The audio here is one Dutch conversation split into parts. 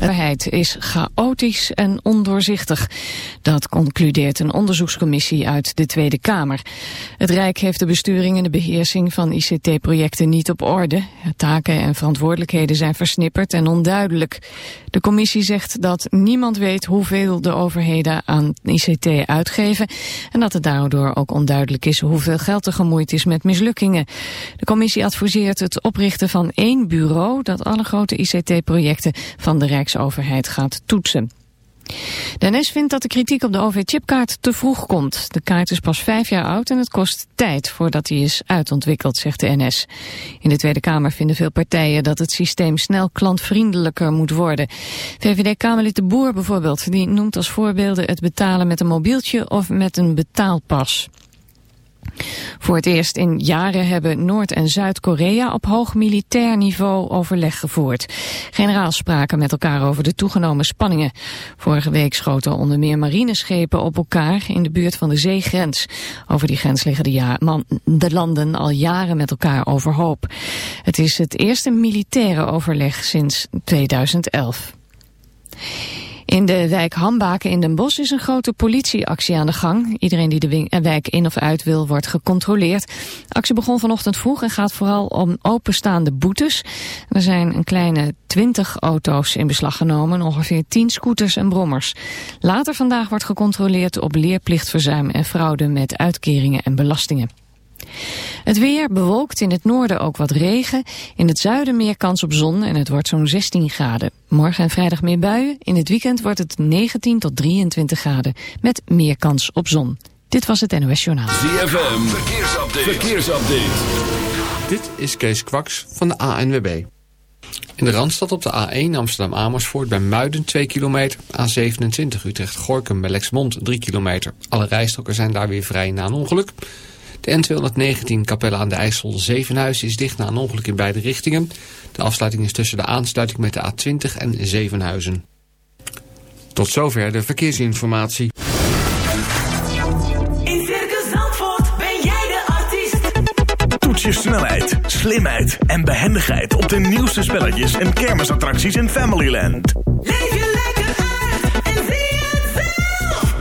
overheid is chaotisch en ondoorzichtig. Dat concludeert een onderzoekscommissie uit de Tweede Kamer. Het Rijk heeft de besturing en de beheersing van ICT-projecten niet op orde. Taken en verantwoordelijkheden zijn versnipperd en onduidelijk. De commissie zegt dat niemand weet hoeveel de overheden aan ICT uitgeven... en dat het daardoor ook onduidelijk is hoeveel geld er gemoeid is met mislukkingen. De commissie adviseert het oprichten van één bureau... dat alle grote ICT-projecten van de Rijksoverheid gaat toetsen. De NS vindt dat de kritiek op de OV-chipkaart te vroeg komt. De kaart is pas vijf jaar oud en het kost tijd voordat die is uitontwikkeld, zegt de NS. In de Tweede Kamer vinden veel partijen dat het systeem snel klantvriendelijker moet worden. VVD-Kamerlid De Boer bijvoorbeeld, die noemt als voorbeelden het betalen met een mobieltje of met een betaalpas. Voor het eerst in jaren hebben Noord- en Zuid-Korea op hoog militair niveau overleg gevoerd. Generaals spraken met elkaar over de toegenomen spanningen. Vorige week schoten onder meer marineschepen op elkaar in de buurt van de zeegrens. Over die grens liggen de, ja man, de landen al jaren met elkaar overhoop. Het is het eerste militaire overleg sinds 2011. In de wijk Hambaken in Den Bosch is een grote politieactie aan de gang. Iedereen die de eh, wijk in of uit wil wordt gecontroleerd. De actie begon vanochtend vroeg en gaat vooral om openstaande boetes. Er zijn een kleine twintig auto's in beslag genomen, ongeveer tien scooters en brommers. Later vandaag wordt gecontroleerd op leerplichtverzuim en fraude met uitkeringen en belastingen. Het weer bewolkt in het noorden ook wat regen. In het zuiden meer kans op zon en het wordt zo'n 16 graden. Morgen en vrijdag meer buien. In het weekend wordt het 19 tot 23 graden. Met meer kans op zon. Dit was het NOS Journaal. ZFM, verkeersupdate. verkeersupdate. Dit is Kees Kwaks van de ANWB. In de Randstad op de A1 Amsterdam-Amersfoort bij Muiden 2 kilometer. A27 Utrecht-Gorkum bij Lexmond 3 kilometer. Alle rijstroken zijn daar weer vrij na een ongeluk. De N219 Capelle aan de IJssel Zevenhuis is dicht na een ongeluk in beide richtingen. De afsluiting is tussen de aansluiting met de A20 en Zevenhuizen. Tot zover de verkeersinformatie. In Circus Zandvoort ben jij de artiest. Toets je snelheid, slimheid en behendigheid op de nieuwste spelletjes en kermisattracties in Familyland. Leef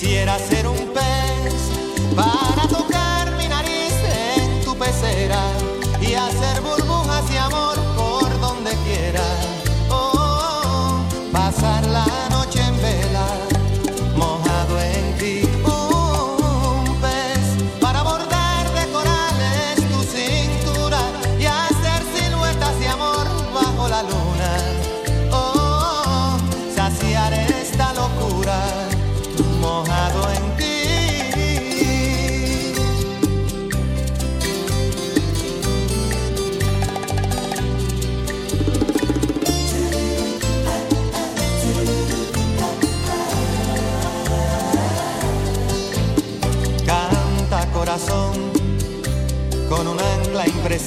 Quisiera ser un pez para tocar mi nariz en tu pecera y hacer burbujas de amor por donde quiera.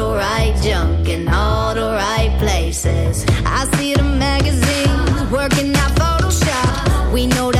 the right junk in all the right places. I see the magazines working out Photoshop. We know that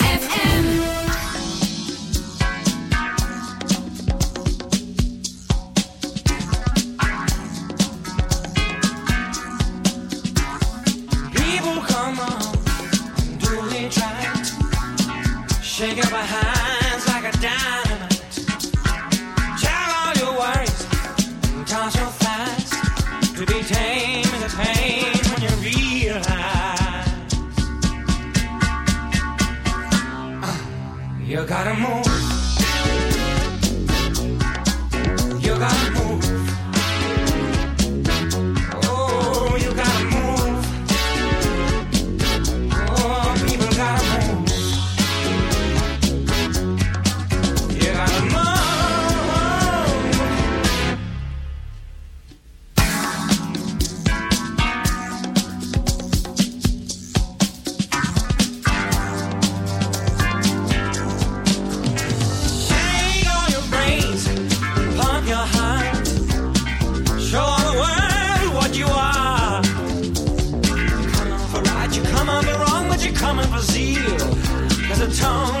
zeal as a tongue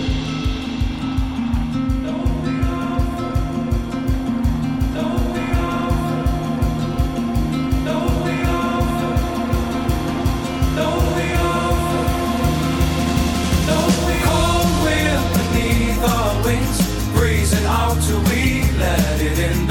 quieren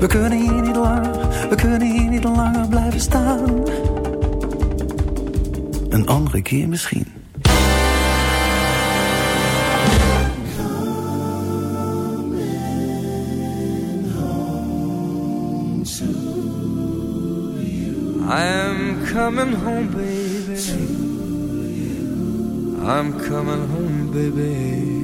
We kunnen hier niet langer, we kunnen hier niet langer blijven staan. Een andere keer misschien. I'm coming home, baby. I'm coming home, baby.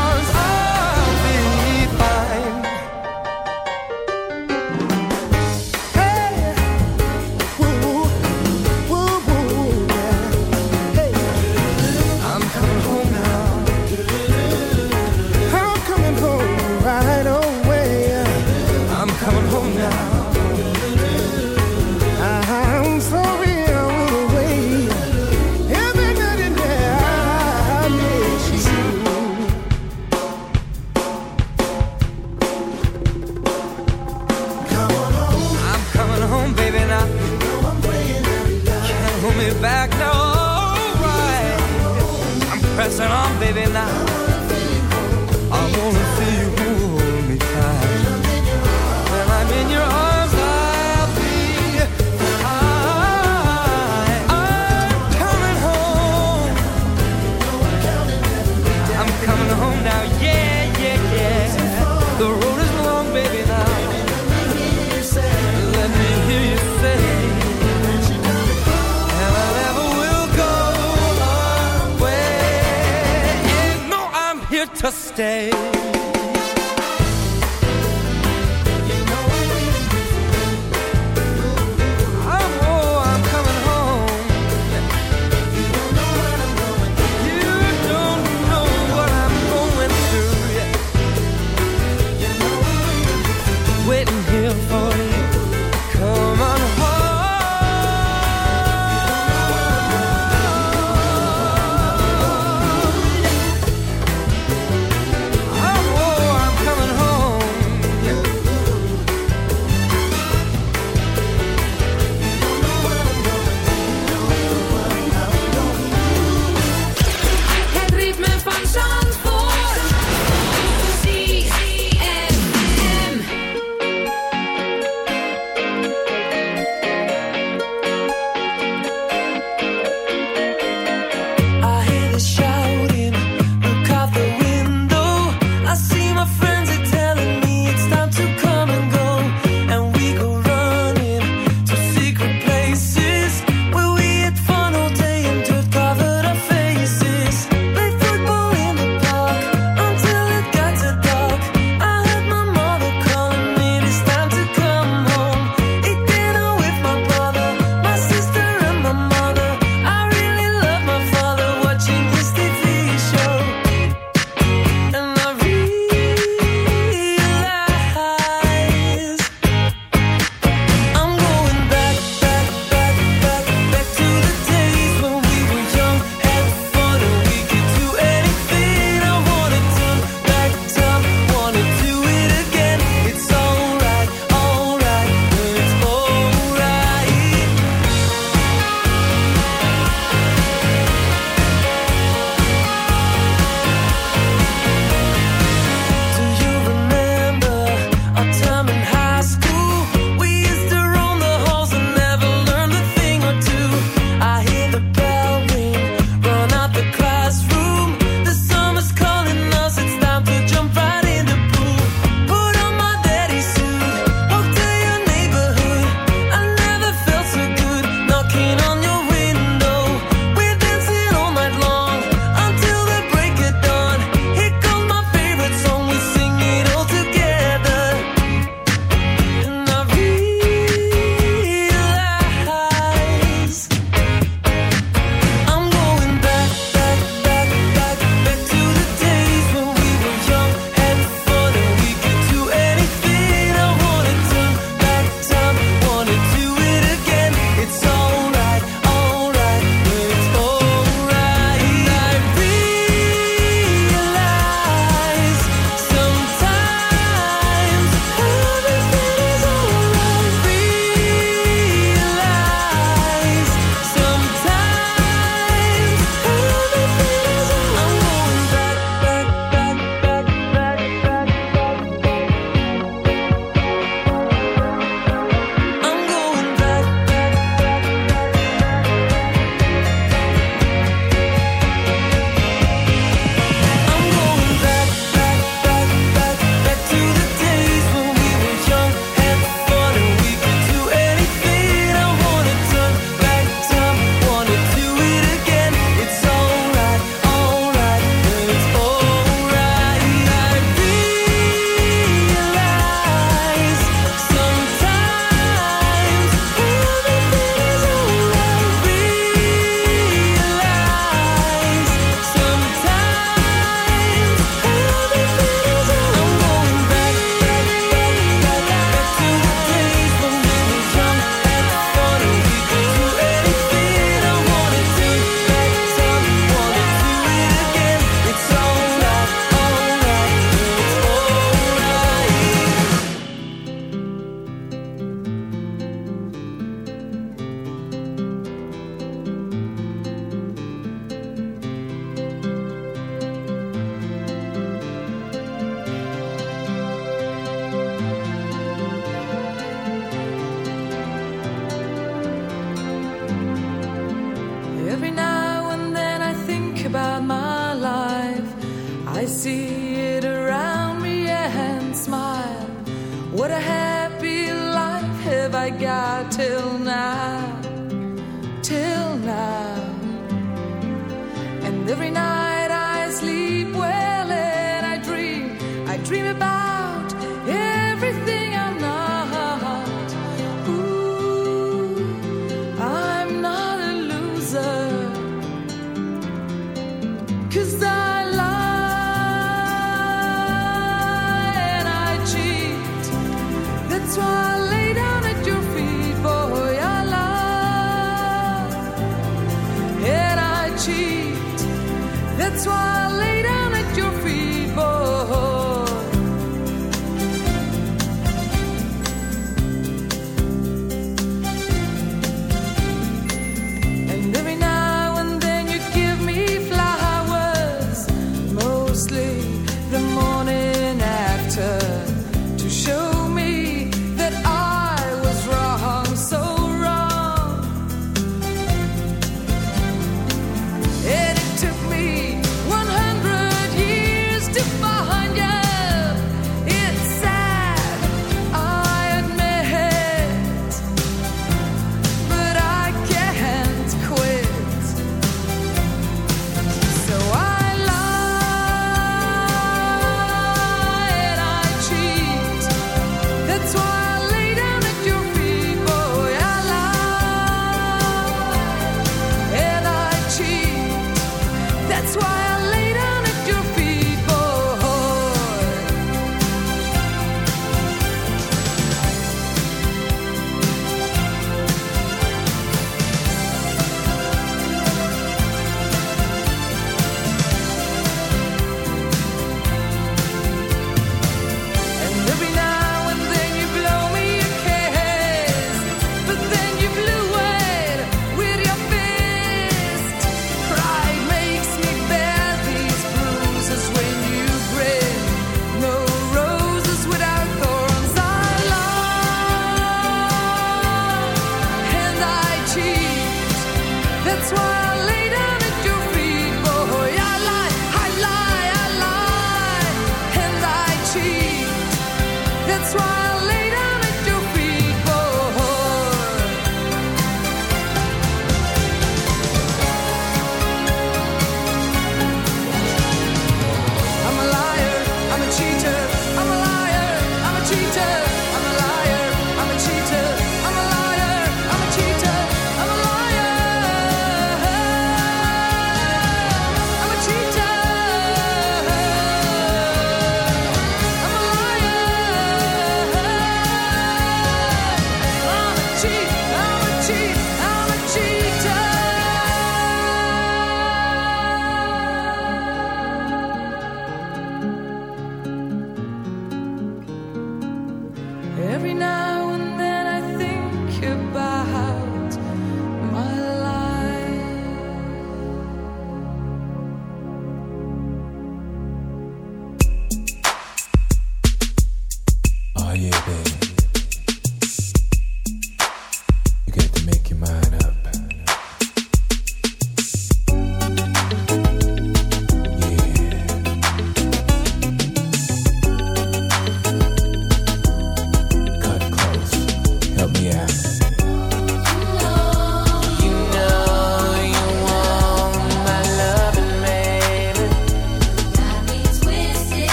to stay. That's why